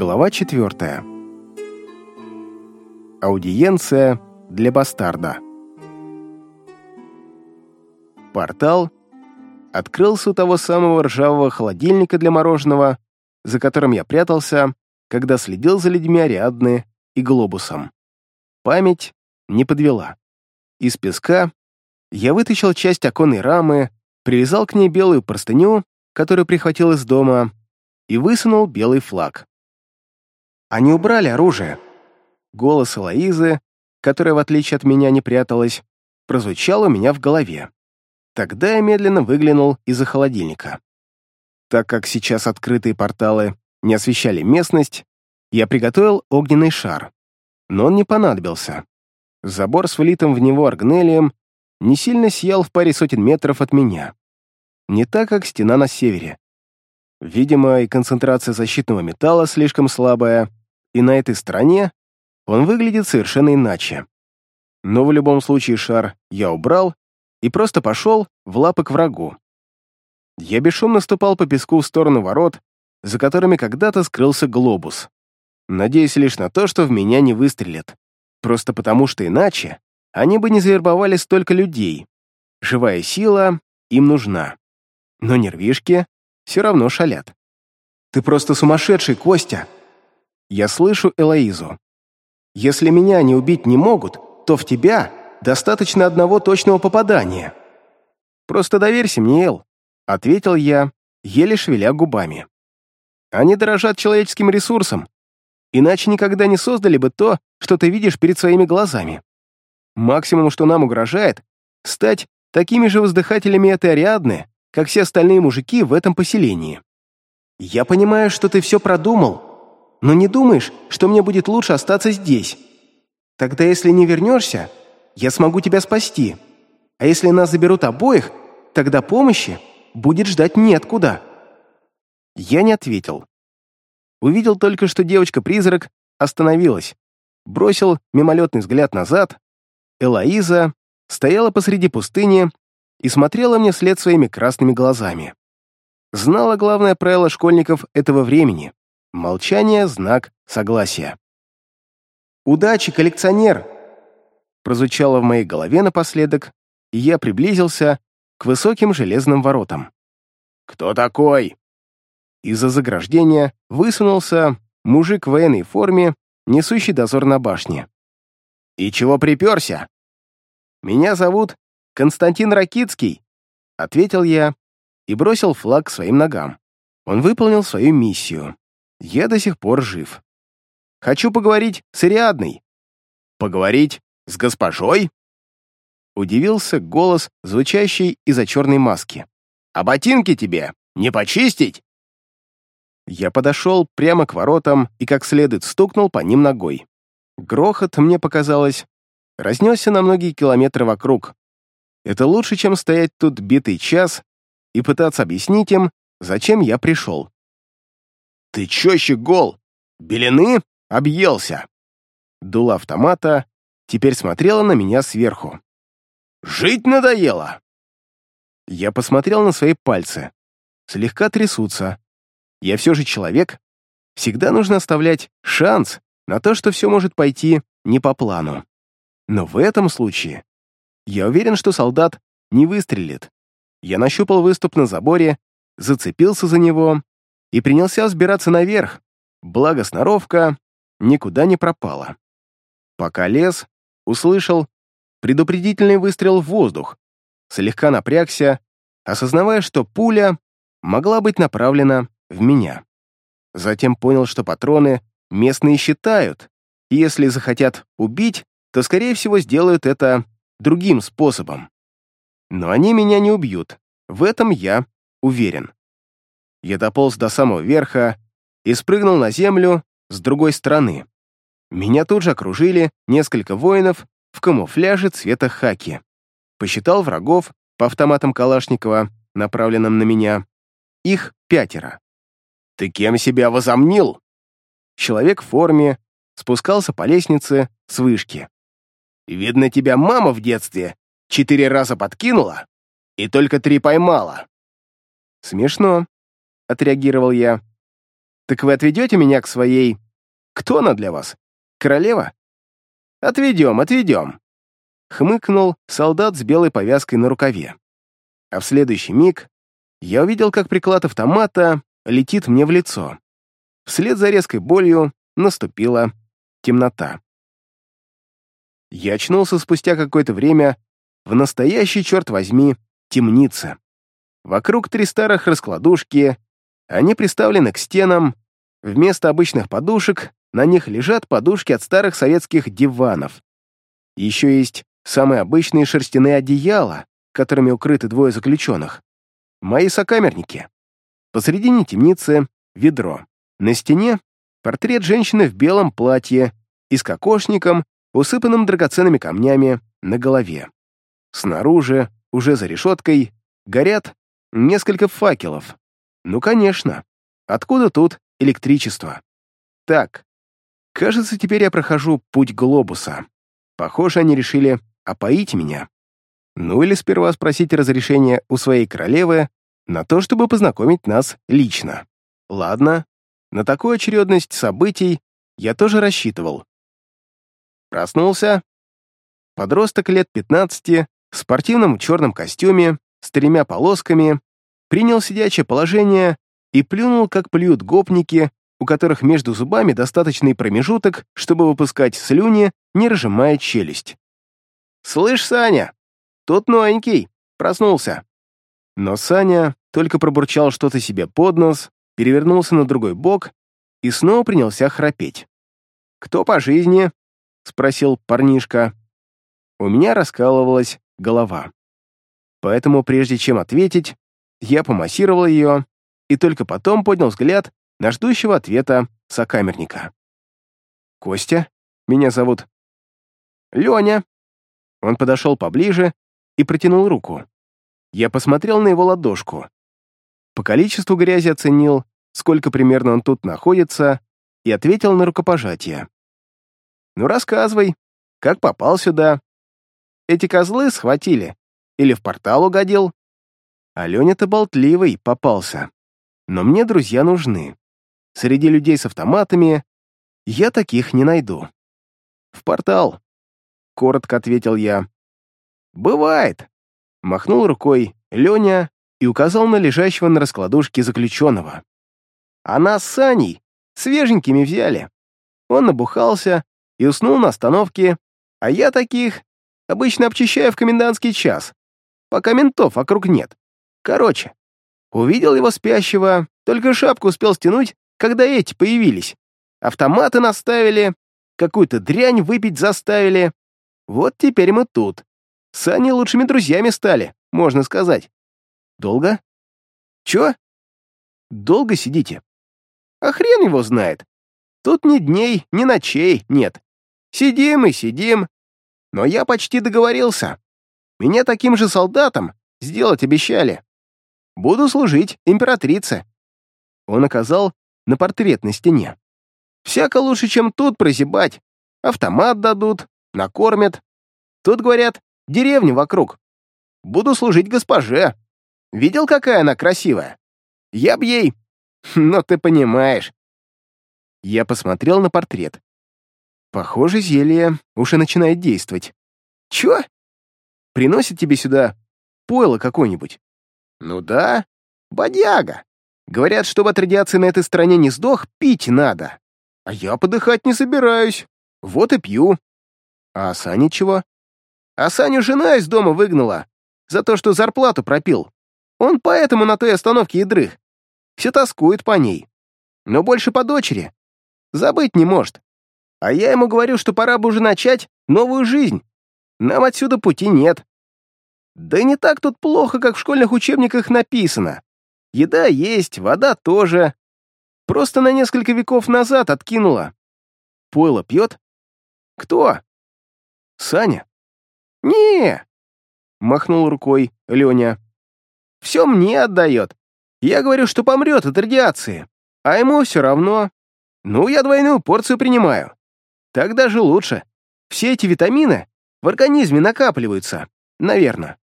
Глава четвертая. Аудиенция для бастарда. Портал открылся у того самого ржавого холодильника для мороженого, за которым я прятался, когда следил за людьми Ариадны и Глобусом. Память не подвела. Из песка я вытащил часть оконной рамы, привязал к ней белую простыню, которую прихватил из дома, и высунул белый флаг. Они убрали оружие. Голос Элоизы, которая, в отличие от меня, не пряталась, прозвучал у меня в голове. Тогда я медленно выглянул из-за холодильника. Так как сейчас открытые порталы не освещали местность, я приготовил огненный шар. Но он не понадобился. Забор с влитым в него аргнелием не сильно сиял в паре сотен метров от меня. Не так, как стена на севере. Видимо, и концентрация защитного металла слишком слабая, и на этой стороне он выглядит совершенно иначе. Но в любом случае шар я убрал и просто пошел в лапы к врагу. Я бесшумно ступал по песку в сторону ворот, за которыми когда-то скрылся глобус. Надеясь лишь на то, что в меня не выстрелят. Просто потому, что иначе они бы не завербовали столько людей. Живая сила им нужна. Но нервишки все равно шалят. «Ты просто сумасшедший, Костя!» Я слышу Элоизу. «Если меня не убить не могут, то в тебя достаточно одного точного попадания». «Просто доверься мне, Эл», — ответил я, еле шевеля губами. «Они дорожат человеческим ресурсом, иначе никогда не создали бы то, что ты видишь перед своими глазами. Максимум, что нам угрожает, стать такими же воздыхателями этой Ариадны, как все остальные мужики в этом поселении. Я понимаю, что ты все продумал, но не думаешь, что мне будет лучше остаться здесь? Тогда, если не вернешься, я смогу тебя спасти. А если нас заберут обоих, тогда помощи будет ждать неоткуда». Я не ответил. Увидел только, что девочка-призрак остановилась, бросил мимолетный взгляд назад. Элоиза стояла посреди пустыни и смотрела мне вслед своими красными глазами. Знала главное правило школьников этого времени — молчание — знак согласия. «Удачи, коллекционер!» прозвучало в моей голове напоследок, и я приблизился к высоким железным воротам. «Кто такой?» Из-за заграждения высунулся мужик в военной форме, несущий дозор на башне. «И чего приперся?» «Меня зовут Константин Ракицкий», — ответил я и бросил флаг к своим ногам. Он выполнил свою миссию. Я до сих пор жив. Хочу поговорить с Ариадной. Поговорить с госпожой? Удивился голос, звучащий из-за черной маски. А ботинки тебе не почистить? Я подошел прямо к воротам и как следует стукнул по ним ногой. Грохот, мне показалось, разнесся на многие километры вокруг. Это лучше, чем стоять тут битый час и пытаться объяснить им, зачем я пришел. «Ты чё, щегол? Белины? Объелся!» Дула автомата теперь смотрела на меня сверху. «Жить надоело!» Я посмотрел на свои пальцы. Слегка трясутся. Я все же человек. Всегда нужно оставлять шанс на то, что все может пойти не по плану. Но в этом случае я уверен, что солдат не выстрелит. Я нащупал выступ на заборе, зацепился за него и принялся взбираться наверх, благо сноровка никуда не пропала. Пока лез, услышал предупредительный выстрел в воздух, слегка напрягся, осознавая, что пуля могла быть направлена в меня. Затем понял, что патроны местные считают, и если захотят убить, то, скорее всего, сделают это другим способом. Но они меня не убьют, в этом я уверен. Я дополз до самого верха и спрыгнул на землю с другой стороны. Меня тут же окружили несколько воинов в камуфляже цвета хаки. Посчитал врагов по автоматам Калашникова, направленным на меня. Их пятеро. «Ты кем себя возомнил?» Человек в форме спускался по лестнице с вышки. Видно, тебя мама в детстве четыре раза подкинула и только три поймала». «Смешно», — отреагировал я. Так вы отведете меня к своей... Кто она для вас? Королева? Отведем, отведем. Хмыкнул солдат с белой повязкой на рукаве. А в следующий миг я увидел, как приклад автомата летит мне в лицо. Вслед за резкой болью наступила темнота. Я очнулся спустя какое-то время в настоящей, черт возьми, темнице. Вокруг три старых раскладушки, они приставлены к стенам, вместо обычных подушек на них лежат подушки от старых советских диванов. Еще есть самые обычные шерстяные одеяла, которыми укрыты двое заключенных. Мои сокамерники. Посредине темницы — ведро. На стене — портрет женщины в белом платье и с кокошником, усыпанным драгоценными камнями, на голове. Снаружи, уже за решеткой, горят несколько факелов. Ну, конечно. Откуда тут электричество? Так, кажется, теперь я прохожу путь глобуса. Похоже, они решили опоить меня. Ну или сперва спросить разрешения у своей королевы на то, чтобы познакомить нас лично. Ладно, на такую очередность событий я тоже рассчитывал. Проснулся. Подросток лет 15 в спортивном черном костюме с тремя полосками принял сидячее положение и плюнул, как плюют гопники, у которых между зубами достаточный промежуток, чтобы выпускать слюни, не разжимая челюсть. «Слышь, Саня, тут новенький, проснулся». Но Саня только пробурчал что-то себе под нос, перевернулся на другой бок и снова принялся храпеть. «Кто по жизни?» — спросил парнишка. У меня раскалывалась голова. Поэтому, прежде чем ответить, я помассировал ее и только потом поднял взгляд на ждущего ответа сокамерника. «Костя? Меня зовут...» «Леня». Он подошел поближе и протянул руку. Я посмотрел на его ладошку. По количеству грязи оценил, сколько примерно он тут находится, и ответил на рукопожатие. «Ну, рассказывай, как попал сюда? Эти козлы схватили? Или в портал угодил?» Аленя-то болтливый попался. Но мне друзья нужны. Среди людей с автоматами я таких не найду. «В портал», — коротко ответил я. «Бывает», — махнул рукой Леня и указал на лежащего на раскладушке заключенного. «А нас с Саней свеженькими взяли. Он набухался и уснул на остановке, а я таких обычно обчищаю в комендантский час, пока ментов вокруг нет. Короче, увидел его спящего, только шапку успел стянуть, когда эти появились. Автоматы наставили, какую-то дрянь выпить заставили. Вот теперь мы тут. С Аней лучшими друзьями стали, можно сказать. Долго? Чё? Долго сидите? А хрен его знает. Тут ни дней, ни ночей нет. Сидим и сидим. Но я почти договорился. Меня таким же солдатом сделать обещали. Буду служить императрице. Он оказал на портрет на стене. Всяко лучше, чем тут прозябать. Автомат дадут, накормят. Тут, говорят, деревни вокруг. Буду служить госпоже. Видел, какая она красивая? Я б ей... Но ты понимаешь. Я посмотрел на портрет. Похоже, зелье уже начинает действовать. Чё? Приносит тебе сюда пойло какое-нибудь? Ну да, бодяга. Говорят, чтобы от радиации на этой стороне не сдох, пить надо. А я подыхать не собираюсь. Вот и пью. А Саня чего? А Саню жена из дома выгнала за то, что зарплату пропил. Он поэтому на той остановке и дрых. Все тоскует по ней. Но больше по дочери. Забыть не может. А я ему говорю, что пора бы уже начать новую жизнь. Нам отсюда пути нет. Да не так тут плохо, как в школьных учебниках написано. Еда есть, вода тоже. Просто на несколько веков назад откинула. Пойло пьет? Кто? Саня? не махнул рукой Леня. Все мне отдает. Я говорю, что помрет от радиации, а ему все равно. Ну, я двойную порцию принимаю. Так даже лучше. Все эти витамины в организме накапливаются, наверное.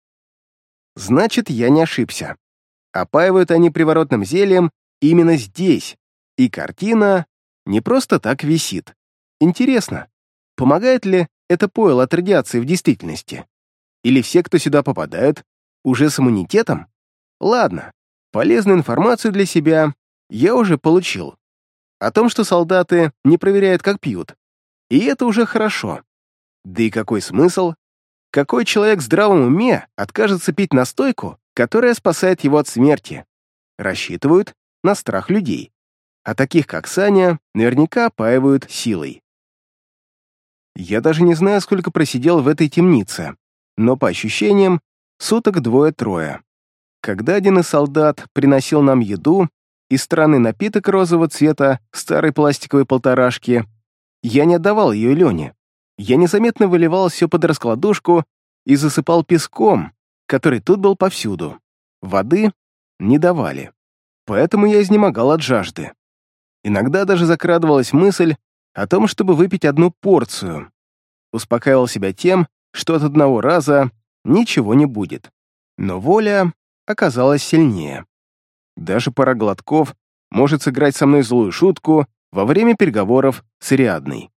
Значит, я не ошибся. Опаивают они приворотным зельем именно здесь, И картина не просто так висит. Интересно, помогает ли это пойло от радиации в действительности? Или все, кто сюда попадают, уже с иммунитетом? Ладно, полезную информацию для себя я уже получил. О том, что солдаты не проверяют, как пьют. И это уже хорошо. Да и какой смысл? Какой человек в здравом уме откажется пить настойку, которая спасает его от смерти? Рассчитывают на страх людей. А таких, как Саня, наверняка опаивают силой. Я даже не знаю, сколько просидел в этой темнице, но по ощущениям, суток двое-трое. Когда один из солдат приносил нам еду и странный напиток розового цвета старой пластиковой полторашки, я не отдавал ее Лене. Я незаметно выливал все под раскладушку и засыпал песком, который тут был повсюду. Воды не давали. Поэтому я изнемогал от жажды. Иногда даже закрадывалась мысль о том, чтобы выпить одну порцию. Успокаивал себя тем, что от одного раза ничего не будет. Но воля оказалась сильнее. Даже пара глотков может сыграть со мной злую шутку во время переговоров с Ариадной.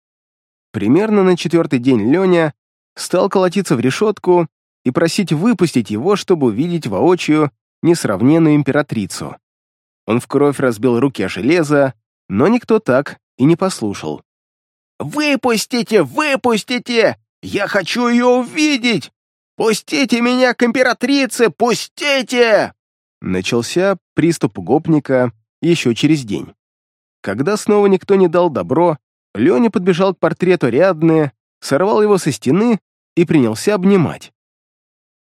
Примерно на четвертый день Леня стал колотиться в решетку и просить выпустить его, чтобы увидеть воочию несравненную императрицу. Он в кровь разбил руки о железо, но никто так и не послушал. «Выпустите! Выпустите! Я хочу ее увидеть! Пустите меня к императрице! Пустите!» Начался приступ гопника еще через день. Когда снова никто не дал добро, Леня подбежал к портрету Рядны, сорвал его со стены и принялся обнимать.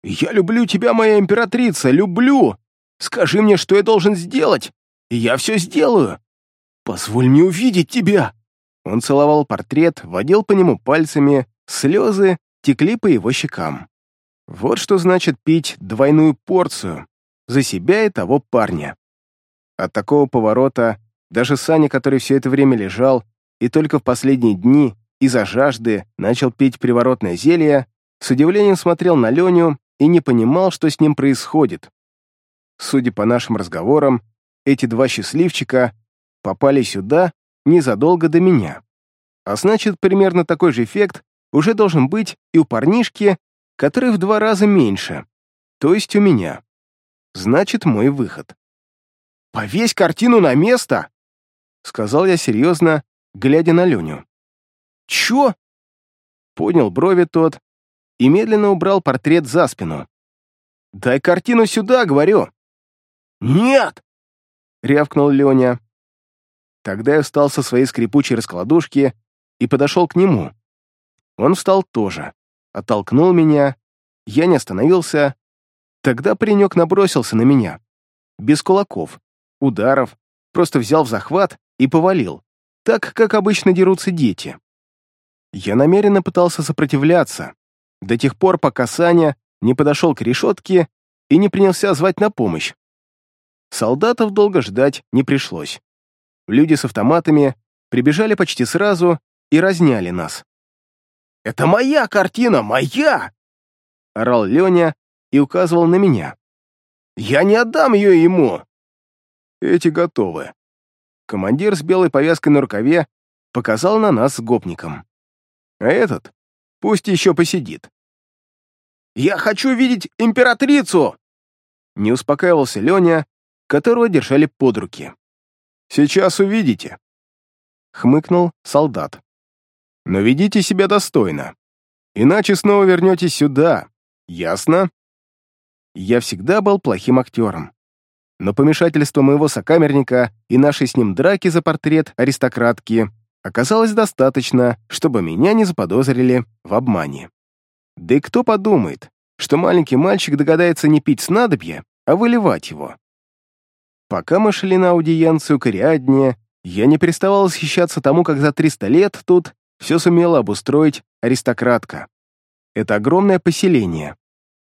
«Я люблю тебя, моя императрица, люблю! Скажи мне, что я должен сделать, и я все сделаю! Позволь мне увидеть тебя!» Он целовал портрет, водил по нему пальцами, слезы текли по его щекам. Вот что значит пить двойную порцию за себя и того парня. От такого поворота даже Саня, который все это время лежал и только в последние дни из-за жажды начал пить приворотное зелье, с удивлением смотрел на Леню и не понимал, что с ним происходит. Судя по нашим разговорам, эти два счастливчика попали сюда незадолго до меня. А значит, примерно такой же эффект уже должен быть и у парнишки, который в два раза меньше, то есть у меня. Значит, мой выход. «Повесь картину на место!» — сказал я серьезно, глядя на Леню. «Чё?» — поднял брови тот и медленно убрал портрет за спину. «Дай картину сюда, говорю!» «Нет!» — рявкнул Леня. Тогда я встал со своей скрипучей раскладушки и подошел к нему. Он встал тоже, оттолкнул меня, я не остановился. Тогда паренек набросился на меня. Без кулаков, ударов, просто взял в захват и повалил, так, как обычно дерутся дети. Я намеренно пытался сопротивляться, до тех пор, пока Саня не подошел к решетке и не принялся звать на помощь. Солдатов долго ждать не пришлось. Люди с автоматами прибежали почти сразу и разняли нас. «Это моя картина, моя!» — орал Леня и указывал на меня. «Я не отдам ее ему!» «Эти готовы». Командир с белой повязкой на рукаве показал на нас с гопником. «А этот пусть еще посидит». «Я хочу видеть императрицу!» Не успокаивался Леня, которого держали под руки. «Сейчас увидите», — хмыкнул солдат. «Но ведите себя достойно, иначе снова вернетесь сюда, ясно?» Я всегда был плохим актером. Но помешательство моего сокамерника и нашей с ним драки за портрет аристократки оказалось достаточно, чтобы меня не заподозрили в обмане. Да и кто подумает, что маленький мальчик догадается не пить снадобье, а выливать его? Пока мы шли на аудиенцию к Ариадне, я не переставал восхищаться тому, как за 300 лет тут все сумела обустроить аристократка. Это огромное поселение.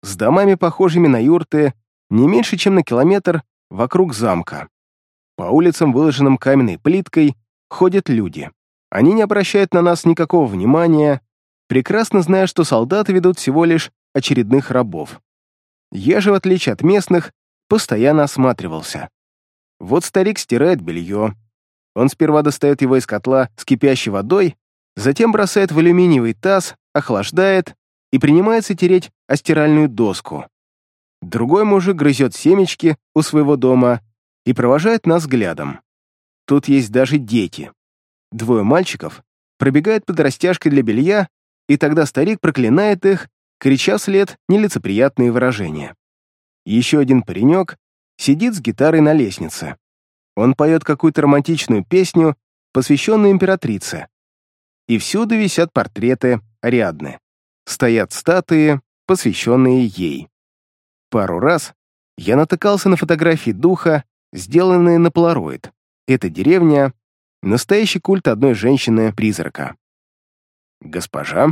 С домами, похожими на юрты, не меньше, чем на километр вокруг замка. По улицам, выложенным каменной плиткой, ходят люди. Они не обращают на нас никакого внимания, прекрасно зная, что солдаты ведут всего лишь очередных рабов. Я же, в отличие от местных, постоянно осматривался. Вот старик стирает белье, Он сперва достает его из котла с кипящей водой, затем бросает в алюминиевый таз, охлаждает и принимается тереть о стиральную доску. Другой мужик грызет семечки у своего дома и провожает нас взглядом. Тут есть даже дети. Двое мальчиков пробегают под растяжкой для белья, и тогда старик проклинает их, крича вслед нелицеприятные выражения. Еще один паренек сидит с гитарой на лестнице. Он поет какую-то романтичную песню, посвященную императрице. И всюду висят портреты Ариадны. Стоят статуи, посвященные ей. Пару раз я натыкался на фотографии духа, сделанные на полароид. Эта деревня — настоящий культ одной женщины-призрака. «Госпожа?»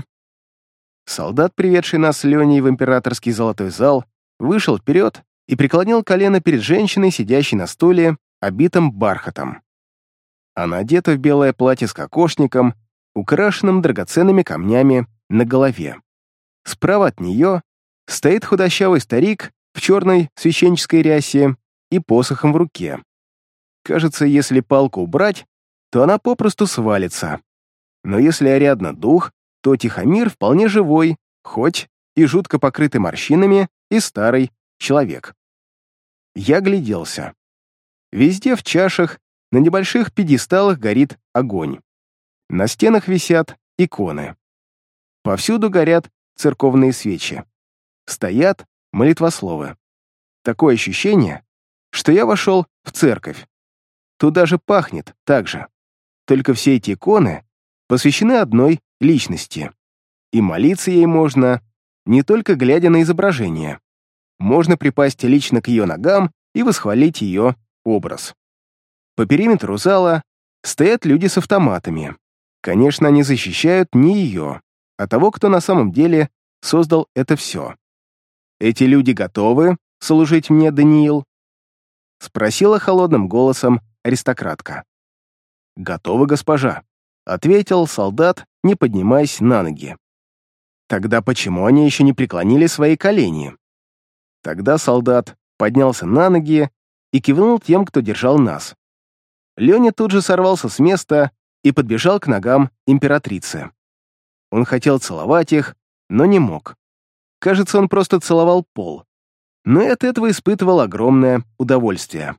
Солдат, приведший нас с Леней в императорский золотой зал, вышел вперед и преклонил колено перед женщиной, сидящей на стуле, обитым бархатом. Она одета в белое платье с кокошником, украшенным драгоценными камнями на голове. Справа от нее стоит худощавый старик в черной священнической рясе и посохом в руке. Кажется, если палку убрать, то она попросту свалится. Но если Ариадна дух, то Тихомир вполне живой, хоть и жутко покрытый морщинами и старый человек. Я гляделся. Везде в чашах, на небольших пьедесталах горит огонь. На стенах висят иконы. Повсюду горят церковные свечи. Стоят молитвословы. Такое ощущение, что я вошел в церковь. Тут даже пахнет так же. Только все эти иконы посвящены одной личности. И молиться ей можно, не только глядя на изображение. Можно припасть лично к ее ногам и восхвалить ее образ. По периметру зала стоят люди с автоматами. Конечно, они защищают не ее, а того, кто на самом деле создал это все. «Эти люди готовы служить мне, Даниил?» — спросила холодным голосом аристократка. «Готовы, госпожа», — ответил солдат, не поднимаясь на ноги. «Тогда почему они еще не преклонили свои колени?» Тогда солдат поднялся на ноги и кивнул тем, кто держал нас. Леня тут же сорвался с места и подбежал к ногам императрицы. Он хотел целовать их, но не мог. Кажется, он просто целовал пол. Но и от этого испытывал огромное удовольствие.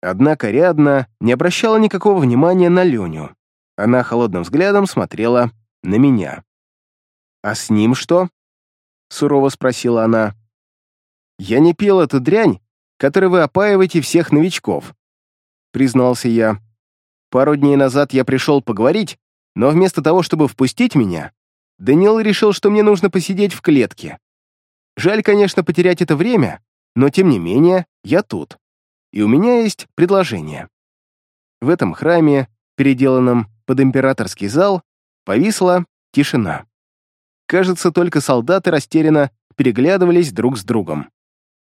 Однако Рядна не обращала никакого внимания на Леню. Она холодным взглядом смотрела на меня. «А с ним что?» — сурово спросила она. «Я не пил эту дрянь, которой вы опаиваете всех новичков», — признался я. «Пару дней назад я пришел поговорить, но вместо того, чтобы впустить меня, Даниэл решил, что мне нужно посидеть в клетке. Жаль, конечно, потерять это время, но тем не менее я тут. И у меня есть предложение». В этом храме, переделанном под императорский зал, повисла тишина. Кажется, только солдаты растерянно переглядывались друг с другом.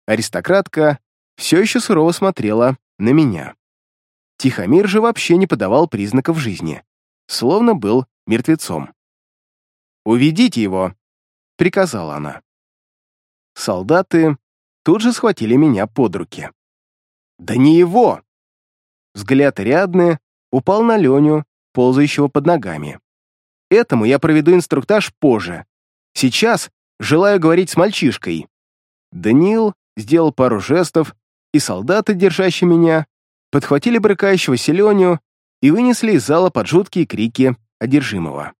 Аристократка все еще сурово смотрела на меня. Тихомир же вообще не подавал признаков жизни, словно был мертвецом. «Уведите его!» — приказала она. Солдаты тут же схватили меня под руки. «Да не его!» Взгляд рядный упал на Леню, ползающего под ногами. «Этому я проведу инструктаж позже. Сейчас желаю говорить с мальчишкой». Даниил сделал пару жестов, и солдаты, держащие меня, подхватили брыкающегося Леню и вынесли из зала под жуткие крики одержимого.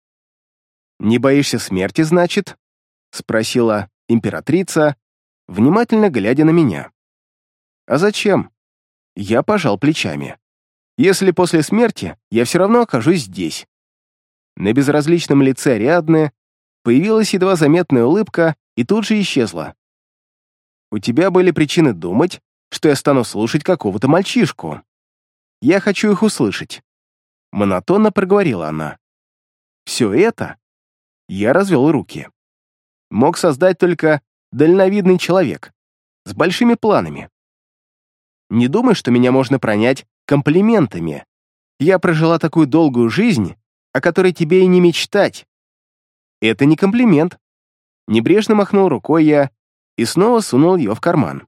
«Не боишься смерти, значит?» — спросила императрица, внимательно глядя на меня. «А зачем?» Я пожал плечами. «Если после смерти я все равно окажусь здесь». На безразличном лице Ариадны появилась едва заметная улыбка и тут же исчезла. У тебя были причины думать, что я стану слушать какого-то мальчишку. Я хочу их услышать. Монотонно проговорила она. Все это я развел руки. Мог создать только дальновидный человек с большими планами. Не думай, что меня можно пронять комплиментами. Я прожила такую долгую жизнь, о которой тебе и не мечтать. Это не комплимент. Небрежно махнул рукой я и снова сунул ее в карман.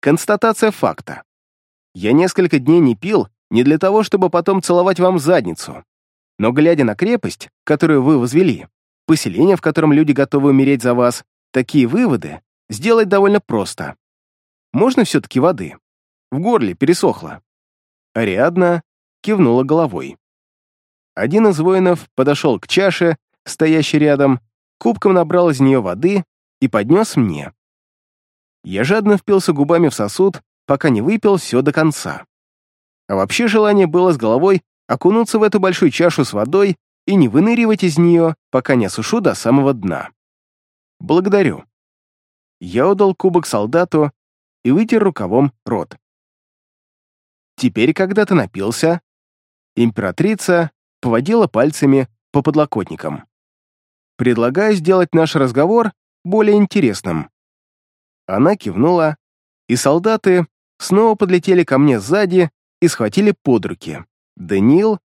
Констатация факта. Я несколько дней не пил не для того, чтобы потом целовать вам задницу. Но глядя на крепость, которую вы возвели, поселение, в котором люди готовы умереть за вас, такие выводы сделать довольно просто. Можно все-таки воды? В горле пересохло. Ариадна кивнула головой. Один из воинов подошел к чаше, стоящей рядом, кубком набрал из нее воды и поднес мне. Я жадно впился губами в сосуд, пока не выпил все до конца. А вообще желание было с головой окунуться в эту большую чашу с водой и не выныривать из нее, пока не осушу до самого дна. Благодарю. Я отдал кубок солдату и вытер рукавом рот. Теперь, когда ты напился, императрица поводила пальцами по подлокотникам. Предлагаю сделать наш разговор более интересным. Она кивнула, и солдаты снова подлетели ко мне сзади и схватили под руки. Даниил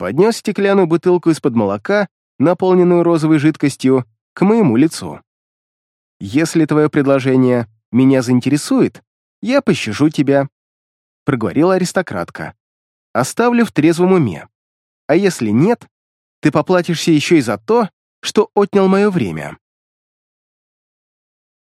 поднес стеклянную бутылку из-под молока, наполненную розовой жидкостью, к моему лицу. «Если твое предложение меня заинтересует, я пощажу тебя», — проговорила аристократка. «Оставлю в трезвом уме. А если нет, ты поплатишься еще и за то, что отнял мое время».